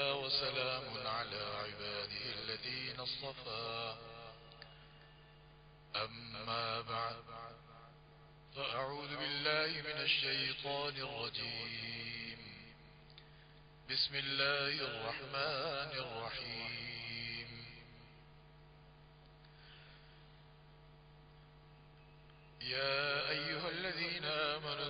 وكفى وسلام على عباده الذين اصطفى. أما بعد، فأعوذ بالله من الشيطان الرجيم. بسم الله الرحمن الرحيم. يا أيها الذين آمنوا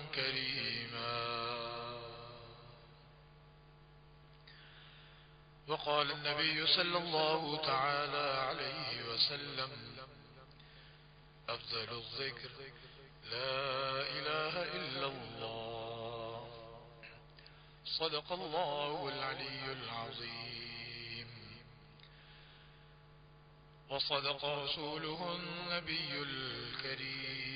كريما. وقال النبي صلى الله تعالى عليه وسلم، أفضل الذكر لا إله إلا الله. صدق الله العلي العظيم. وصدق رسوله النبي الكريم.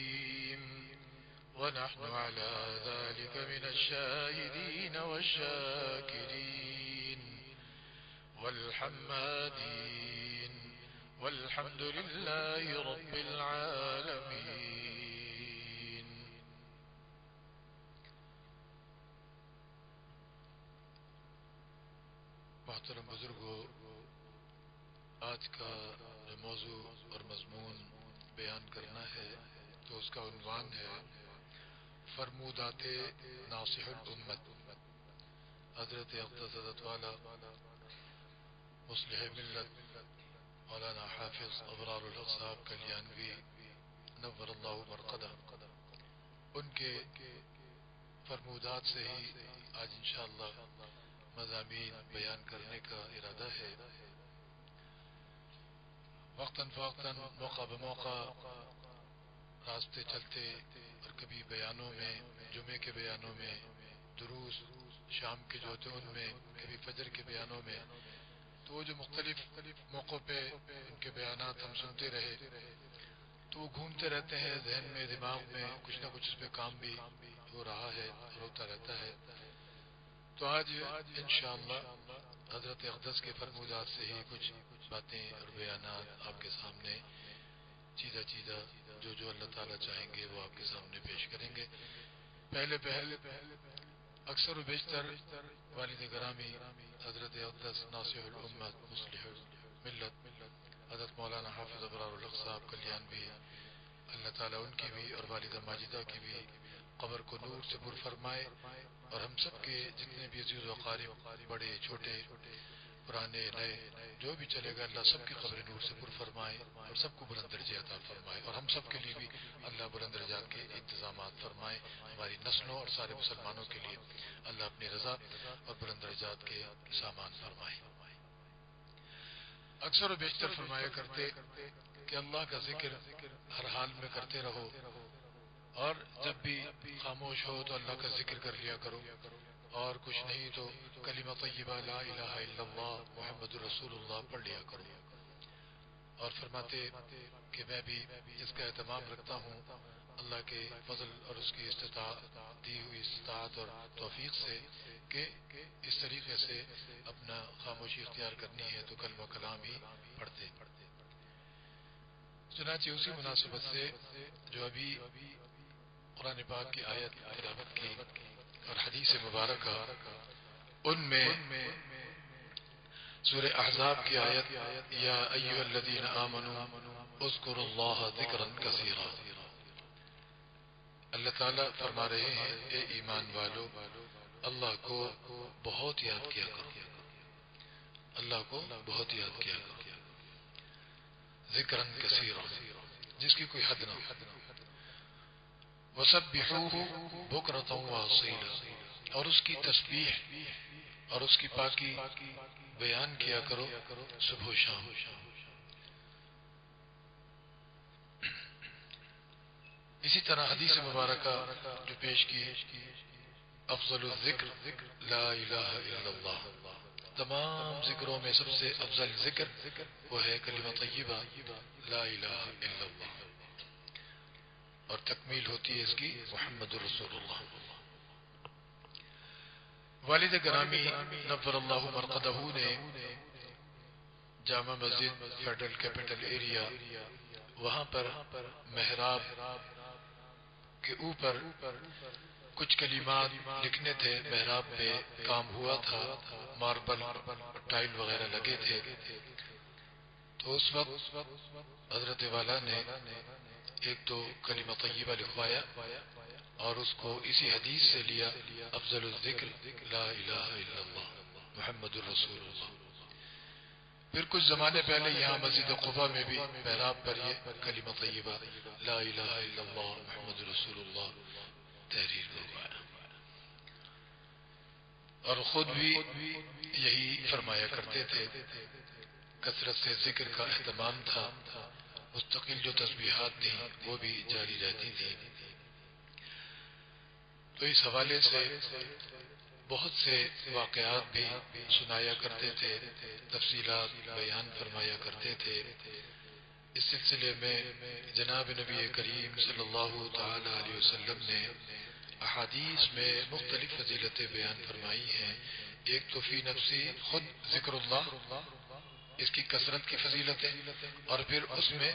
ونحن على ذلك من الشاهدين والشاكرين. والحمادين. والحمد لله رب العالمين. محترم بزرگوں آج کا جو موضوع اور مضمون بیان کرنا ہے تو اس کا عنوان ہے فرمودات ناصح الامت۔ حضرت اقدس والا، مصلح ملت، مولانا حافظ ابرار الحق صاحب کلیانوی، نور اللہ مرقدہ ان کے فرمودات سے ہی آج انشاءاللہ مضامین بیان کرنے کا ارادہ ہے۔ وقتاً فوقتاً، موقع بموقع، راستے چلتے اور کبھی بیانوں میں، جمعے کے بیانوں میں، دروس، شام کے جو ہوتے ان میں، کبھی فجر کے بیانوں میں، تو وہ جو مختلف موقعوں پہ ان کے بیانات ہم سنتے رہے، تو وہ گھومتے رہتے ہیں، ذہن میں، دماغ میں، کچھ نہ کچھ اس پہ کام بھی ہو رہا ہے، ہوتا رہتا ہے۔ تو آج انشاءاللہ حضرت اقدس کے فرمودات سے ہی کچھ باتیں اور بیانات آپ کے سامنے، چیزہ چیزہ جو جو اللہ تعالیٰ چاہیں گے وہ آپ کے سامنے پیش کریں گے۔ پہلے پہلے اکثر و بیشتر والد گرامی حضرت اقدس ناصح الامت مسلح ملت، حضرت مولانا حافظ ابرار الحق صاحب کلیان بھی، اللہ تعالیٰ ان کی بھی اور والدہ ماجدہ کی بھی قبر کو نور سے پر فرمائے اور ہم سب کے جتنے بھی عزیز و قارب بڑے، چھوٹے پرانے نئے جو بھی چلے گا، اللہ سب کی قبر نور سے پر فرمائے اور سب کو بلند درجے عطا فرمائے اور ہم سب کے لیے بھی اللہ بلند درجات کے انتظامات فرمائے۔ ہماری نسلوں اور سارے مسلمانوں کے لیے اللہ اپنی رضا اور بلند درجات کے سامان فرمائے۔ اکثر و بیشتر فرمایا کرتے کہ اللہ کا ذکر ہر حال میں کرتے رہو اور جب بھی خاموش ہو تو اللہ کا ذکر کر لیا کرو۔ اور کچھ نہیں تو کلمہ طیبہ لا الہ الا اللہ محمد رسول اللہ پڑھ لیا کرو۔ اور فرماتے کہ میں بھی اس کا اہتمام رکھتا ہوں۔ اللہ کے فضل اور اس کی استطاعت دی ہوئی استطاعت اور توفیق سے کہ اس طریقے سے اپنا خاموشی اختیار کرنی ہے تو کلمہ کلام ہی پڑھتے۔ چنانچہ اسی مناسبت سے جو ابھی قرآن پاک کی آیت تلاوت کی اور حدیث مبارکہ ان میں سورہ احزاب کی آیت، یا ایوہ الذین آمنوا اذکر اللہ ذکرا کثیرا۔ اللہ تعالیٰ فرما رہے ہیں، اے ایمان والو، اللہ کو بہت یاد کیا کرو۔ اللہ کو بہت یاد کیا کرو۔ ذکرا کثیرا، جس کی کوئی حد نہ ہو۔ وسبحوه بکرتا واصیلا اور اس کی تسبیح اور اس کی پاکی بیان کیا کرو صبح و شام۔ اسی طرح حدیث مبارکہ جو پیش کی افضل الذکر لا الہ الا اللہ۔ تمام ذکروں میں سب سے افضل ذکر وہ ہے کلمہ طیبہ، لا الہ الا اللہ۔ اور تکمیل ہوتی ہے اس کی محمد رسول اللہ۔ والد گرامی نفر اللہ مرقدہ نے Jama Masjid federal capital area وہاں پر محراب کے اوپر کچھ کلمات لکھنے تھے۔ محراب پہ کام ہوا تھا، ماربل، ٹائل وغیرہ لگے تھے۔ تو اس وقت حضرت والا نے ایک تو کلمہ طیبہ لکھوایا اور اس کو اسی حدیث سے لیا، افضل الذکر، لا الہ الا اللہ، محمد الرسول اللہ۔ پھر کچھ زمانے پہلے یہاں مسجد قبا میں بھی محراب پر یہ کلمہ طیبہ، لا الہ الا اللہ، محمد رسول اللہ، تحریر کروایا اور خود بھی یہی فرمایا کرتے تھے کثرت سے ذکر کا اہتمام تھا، مستقل جو تسبیحات تھیں وہ بھی جاری رہتی تھی تو اس حوالے سے بہت سے واقعات بھی سنایا کرتے تھے، تفصیلات بیان فرمایا کرتے تھے۔ اس سلسلے میں جناب نبی کریم صلی اللہ تعالی علیہ وسلم نے احادیث میں مختلف فضیلتیں بیان فرمائی ہیں۔ ایک تو فی نفسی، خود ذکر اللہ اس کی کثرت کی فضیلت ہے اور پھر اس میں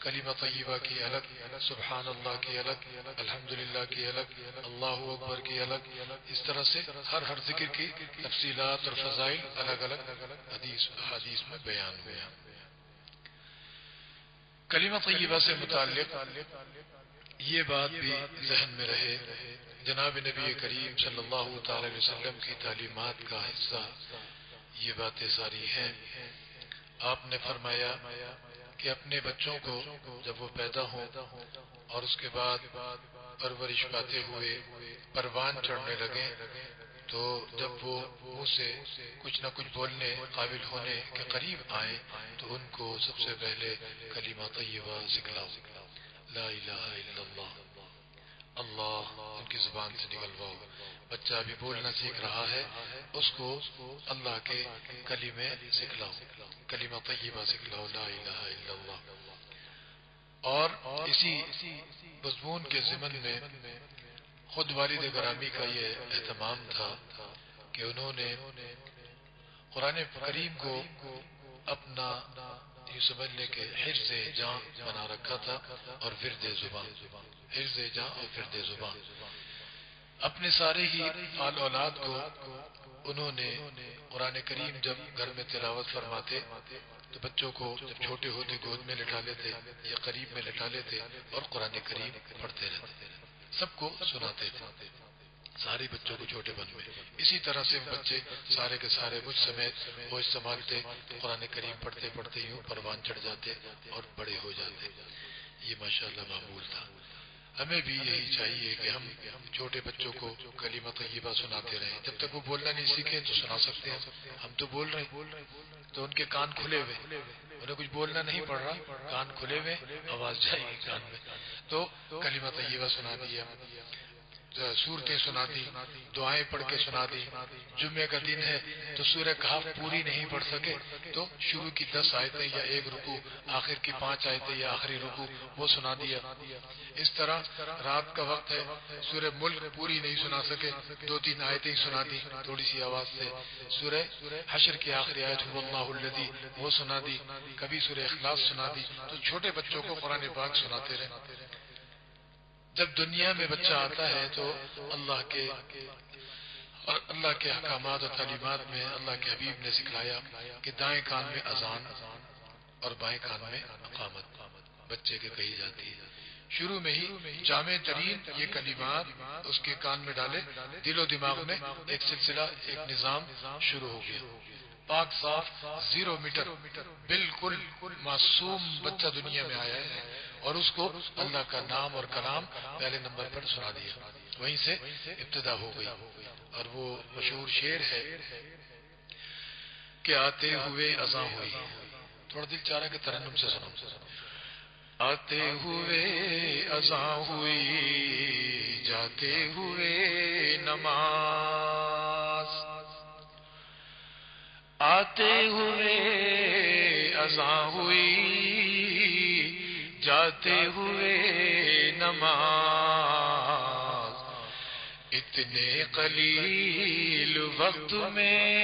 کلیمہ طیبہ کی الگ سبحان اللہ کی الگ الحمد کی الگ اللہ اکبر کی الگ اس طرح سے ہر ہر ذکر کی تفصیلات اور فضائل الگ الگ حدیث حدیث میں بیان ہوئے ہیں۔ کلیمہ طیبہ سے متعلق یہ بات بھی ذہن میں رہے، جناب نبی کریم صلی اللہ تعالی وسلم کی تعلیمات کا حصہ، یہ باتیں ساری ہیں۔ آپ نے فرمایا کہ اپنے بچوں کو جب وہ پیدا ہوں اور اس کے بعد پرورش پاتے ہوئے پروان چڑھنے لگے تو جب وہ منہ سے کچھ نہ کچھ بولنے قابل ہونے کے قریب آئیں، تو ان کو سب سے پہلے کلیمہ طیبہ سکھلاؤ لا الہ الا اللہ۔ اللہ ان کی زبان سے نکلواؤ۔ بچہ ابھی بولنا سیکھ رہا ہے، اس کو اللہ کے کلیمے سکھلاؤ کلیمہ طیبہ سکھلاؤ لا الہ الا اللہ۔ اور اسی مضمون کے ضمن میں خود والد گرامی کا یہ اہتمام تھا کہ انہوں نے قرآن کریم کو اپنا یہ سمجھ لے حرز جان بنا رکھا تھا اور فرد زبان۔ حرز جان اور فرد زبان۔ اپنے سارے ہی آل اولاد کو انہوں نے قرآن کریم جب گھر میں تلاوت فرماتے تو بچوں کو جب چھوٹے ہوتے گود میں لٹا لیتے یا قریب میں لٹا لیتے اور قرآن کریم پڑھتے رہتے۔ سب کو سناتے تھے۔ سارے بچوں کو چھوٹے بن میں۔ اسی طرح سے بچے سارے کے سارے مجھ سمیت وہ استعمالتے، قرآن کریم پڑھتے پڑھتے یوں پروان چڑھ جاتے اور بڑے ہو جاتے۔ یہ ماشاء اللہ معمول تھا۔ ہمیں بھی یہی چاہیے کہ ہم چھوٹے بچوں کو کلمہ طیبہ سناتے رہیں۔ جب تک وہ بولنا نہیں سیکھے تو سنا سکتے ہیں۔ ہم تو بول رہے ہیں۔ تو ان کے کان کھلے ہوئے۔ انہیں کچھ بولنا نہیں پڑ رہا۔ کان کھلے ہوئے۔ آواز جائے گی کان میں۔ تو کلیمہ طیبہ سنا دیا۔ صورتیں سنا دی، دعائیں پڑھ کے سنا دی۔ جمعے کا دن ہے تو سورہ کہاف پوری نہیں پڑھ سکے۔ تو شروع کی دس آیتیں یا ایک رکو آخر کی پانچ آیتیں یا آخری رکو وہ سنا دیا۔ اس طرح رات کا وقت ہے، سورہ ملک پوری نہیں سنا سکے۔ دو تین آیتیں سنا دی، تھوڑی سی آواز سے۔ سورہ حشر کی آخری آیت اللہ الدی وہ سنا دی۔ کبھی سورہ اخلاص سنا دی۔ تو چھوٹے بچوں کو قرآن پاک سناتے رہے۔ جب دنیا میں بچہ آتا ہے تو اللہ کے اور اللہ کے احکامات اور تعلیمات میں اللہ کے حبیب نے سکھلایا کہ دائیں کان میں اذان اور بائیں کان میں اقامت، بچے کے کہی جاتی ہے۔ شروع میں ہی جامع ترین یہ کلمات اس کے کان میں ڈالے، دل و دماغ میں ایک سلسلہ، ایک نظام شروع ہو گیا۔ پاک صاف، زیرو میٹر، بالکل معصوم بچہ دنیا میں آیا ہے۔ اور اس کو اللہ کا نام اور کلام پہلے نمبر پر سنا دیا۔ وہیں سے ابتدا ہو گئی۔ اور وہ مشہور شیر ہے کہ آتے ہوئے ازاں ہوئی۔ تھوڑا دل چاہ رہا کہ ترنم سے سنو آتے ہوئے ازاں ہوئی، جاتے ہوئے نماز۔ آتے ہوئے ازاں ہوئی جاتے ہوئے نماز۔ اتنے قلیل وقت میں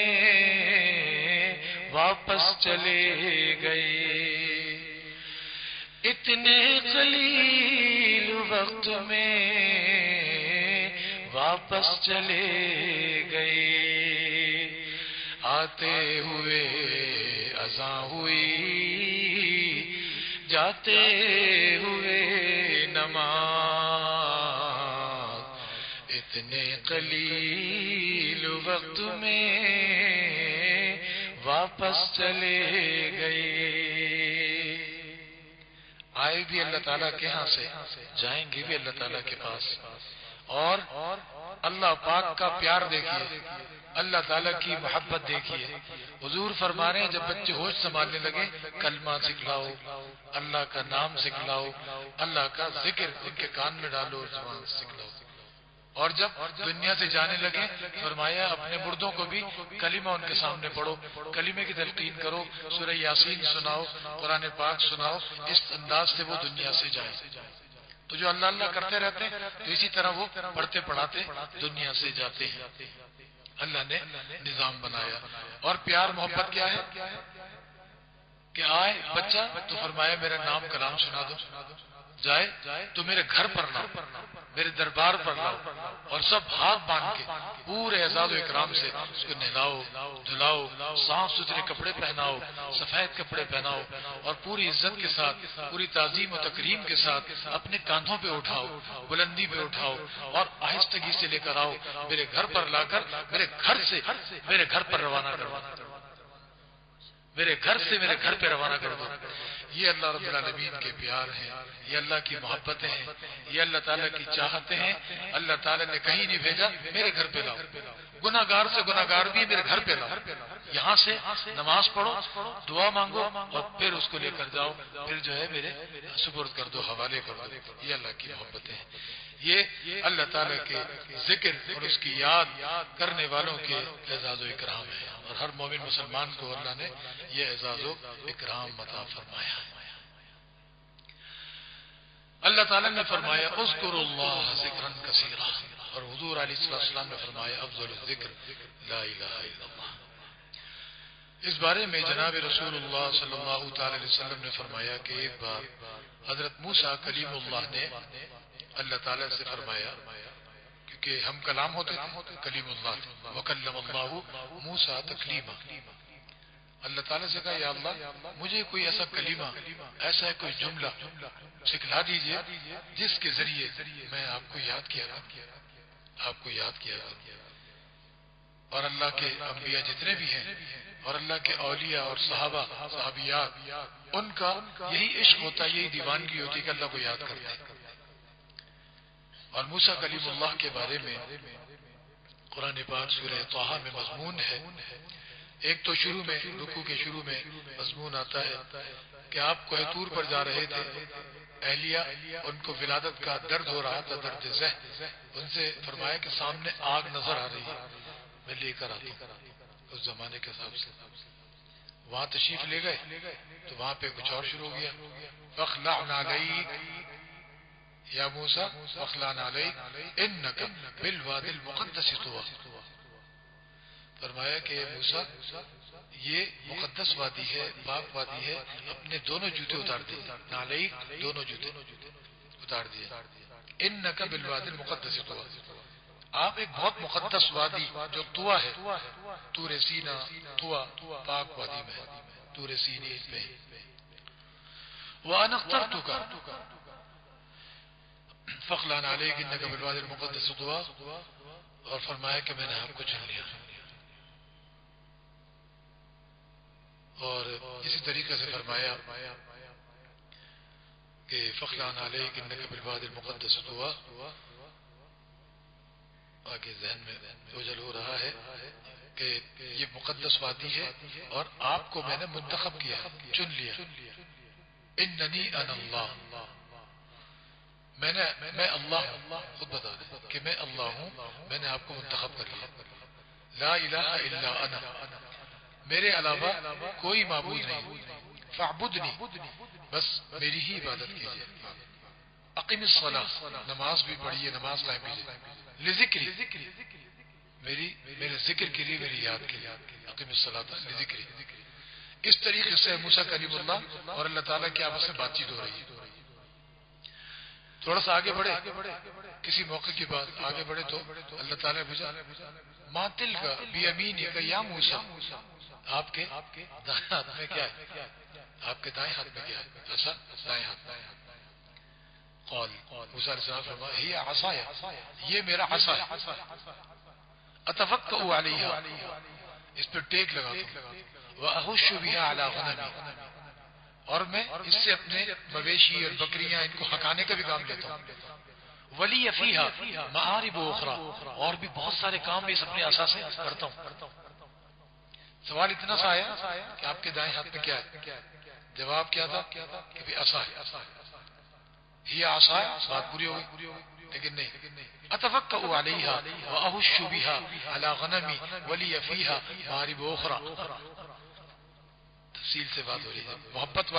واپس چلے گئے۔ اتنے قلیل وقت میں واپس چلے گئے۔ آتے ہوئے ازاں ہوئی۔ جاتے ہوئے نماز اتنے قلیل وقت میں واپس چلے گئے آئے بھی اللہ تعالیٰ کے ہاں سے جائیں گے بھی اللہ تعالیٰ کے پاس اور اللہ پاک کا پیار دیکھیے اللہ تعالیٰ کی محبت دیکھیے حضور فرما رہے ہیں جب بچے ہوش سنبھالنے لگے کلمہ سکھلاؤ اللہ کا نام سکھلاؤ، اللہ کا ذکر ان کے کان میں ڈالو، زبان سکھلاؤ۔ اور جب دنیا سے جانے لگے، فرمایا اپنے مردوں کو بھی کلمہ ان کے سامنے پڑھو، کلمے کی تلقین کرو، سورہ یاسین سناؤ، قرآن پاک سناؤ، اس انداز سے وہ دنیا سے جائیں تو جو اللہ اللہ کرتے رہتے ہیں تو اسی طرح وہ پڑھتے پڑھاتے دنیا سے جاتے ہیں۔ اللہ نے نظام بنایا۔ اور پیار محبت کیا ہے؟ کہ آئے بچہ تو فرمایا میرا نام کلام سنا دو۔ جائے تو میرے گھر پر لاؤ، میرے دربار پر لاؤ اور سب ہاتھ باندھ کے پورے اعزاز و اکرام سے اس کو نہلاؤ، دھلاؤ، صاف ستھرے کپڑے پہناؤ، سفید کپڑے پہناؤ اور پوری عزت کے ساتھ، پوری تعظیم و تکریم کے ساتھ اپنے کاندھوں پہ اٹھاؤ، بلندی پہ اٹھاؤ اور آہستگی سے لے کر آؤ، میرے گھر پر لا کر، میرے گھر سے، میرے گھر پر روانہ کروا میرے گھر سے میرے گھر پہ روانہ کر دو۔ یہ اللہ رب العالمین کے پیار ہیں، یہ اللہ کی محبتیں ہیں، یہ اللہ تعالیٰ کی چاہتے ہیں۔ اللہ تعالیٰ نے کہیں نہیں بھیجا، میرے گھر پہ لاؤ۔ گناگار سے گناگار بھی میرے گھر پہ لاؤ۔ یہاں سے نماز پڑھو، دعا مانگو اور پھر اس کو لے کر جاؤ۔ پھر جو ہے میرے سپرد کر دو، حوالے کر دو۔ یہ اللہ کی محبتیں ہیں۔ یہ اللہ تعالیٰ کے ذکر اور اس کی یاد کرنے والوں کے اعزاز و اکرام ہے۔ اور ہر مومن مسلمان کو اللہ نے یہ اعزاز و اکرام متا فرمایا اللہ تعالیٰ نے فرمایا اذکر اللہ ذکر کثیرہ اور حضور علیہ السلام نے فرمایا، افضل الذکر لا الہ الا اللہ. اس بارے میں جناب رسول اللہ صلی اللہ تعالی علیہ وسلم نے فرمایا کہ ایک بار حضرت موسا کلیم اللہ نے اللہ تعالیٰ سے فرمایا کیونکہ ہم کلام ہوتے تھے، کلیم اللہ، وکلم اللہ موسا تکلیمہ اللہ تعالیٰ سے کہا، یا اللہ، مجھے کوئی ایسا کلیمہ، ایسا کوئی جملہ سکھلا دیجیے جس کے ذریعے میں آپ کو یاد کیا آپ کو یاد کیا اور اللہ کے انبیاء جتنے بھی ہیں، اور اللہ کے اولیاء اور صحابہ، صحابیات، ان کا یہی عشق ہوتا ہے، یہی دیوانگی ہوتی ہے کہ اللہ کو یاد کرتے اور موسا کلیم اللہ کے بارے میں قرآن پاک سورہ توحا میں مضمون ہے۔ ایک تو شروع میں رکو کے شروع میں مضمون آتا ہے کہ آپ کوہ تور پر جا رہے تھے، اہلیہ، ان کو ولادت کا درد ہو رہا تھا، درد زہ ان سے فرمایا کہ سامنے آگ نظر آ رہی ہے۔ میں لے کر آتا ہوں اس زمانے کے حساب سے۔ وہاں تشریف لے گئے تو وہاں پہ کچھ اور شروع ہو گیا۔ اخلا یا موسا اخلان اخلا ان بالواد المقدس طوا فرمایا کہ موسا یہ مقدس وادی ہے، پاک وادی ہے، اپنے دونوں جوتے اتار دیے نالئی دونوں جوتے اتار دیے۔ ان نقل بلواد مقدس آپ ایک بہت مقدس وادی جو توا ہے تور سینا توا پاک وادی میں تور سینی میں۔ وہ انختر تو کا فخلان علیہ کی نقل بلواد المقدس دعا اور فرمایا کہ میں نے آپ کو چن لیا۔ اور اسی طریقے سے فرمایا کہ فخلان علیہ کی نقب الباد المقدس ہوا آگے ذہن میں اوجل ہو رہا ہے کہ یہ مقدس وادی ہے اور آپ کو میں نے منتخب کیا، چن لیا۔ ان ننی ان اللہ۔ میں نے میں اللہ ہوں خود بتا دیں کہ میں اللہ ہوں، میں نے آپ کو منتخب کر لیا۔ لا الہ الا انا۔ میرے علاوہ کوئی معبود نہیں۔ فعبدنی بس میری ہی عبادت کیجیے۔ عقیم الصلاح نماز بھی پڑھیے، نماز قائم کیجیے۔ لذکری۔ میری میرے ذکر کے لیے میری یاد کے لیے عقیم الصلاح لذکری۔ اس طریقے سے موسا کریم اللہ اور اللہ تعالیٰ کی آپس میں بات چیت ہو رہی ہے۔ تھوڑا سا آگے بڑھے۔ کسی موقع کی بات آگے بڑھے تو اللہ تعالیٰ بھیجا ماتل کا بھی امین کا یا موسا آپ کے دائیں ہاتھ میں کیا ہے؟ آپ کے دائیں ہاتھ میں کیا ہے؟ ایسا دائیں ہاتھ۔ قول موسا علیہ السلام فرما ہی عصا ہے یہ میرا عصا ہے۔ اتفق علیہ اس پہ ٹیک لگا وہ احش بھی غنمی اور میں اس سے اپنے مویشی اور بکریاں ان کو ہکانے کا بھی کام لیتا ہوں۔ ولی افیہ معارب اخرا اور بھی بہت سارے کام بھی اس اپنے آسا سے کرتا ہوں۔ سوال اتنا سا آیا کہ آپ کے دائیں ہاتھ میں کیا ہے؟ جواب کیا تھا؟ کہ بھی آسا ہے۔ یہ آسا ہے، بات پوری ہوگی لیکن نہیں۔ اتفق علیہ واحش بها على غنمي ولي فيها معارب اخرى۔ تفصیل سے بات ہو رہی ہے۔ محبت والی